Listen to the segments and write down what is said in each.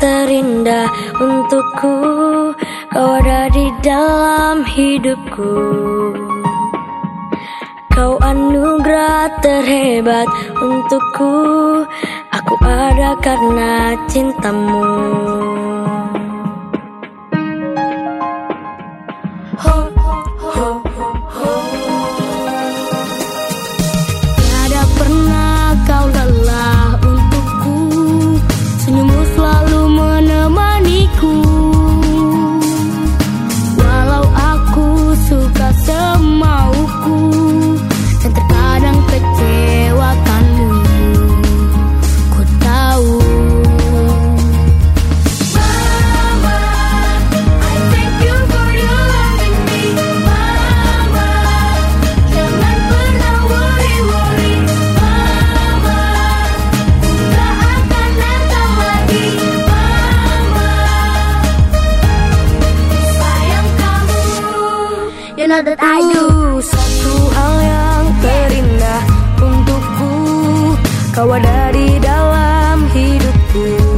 terindah untukku. Kau ada di dalam hidupku. Kau anugerah terhebat untukku. Aku ada karena cintamu You know that Satu hal yang terindah untukku. Kau ada di dalam hidupku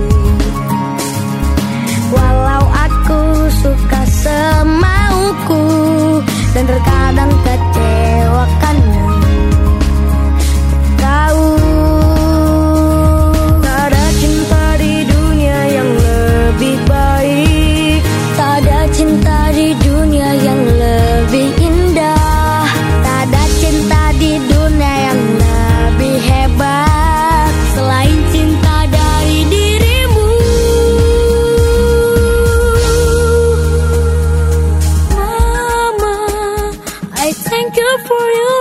up for you.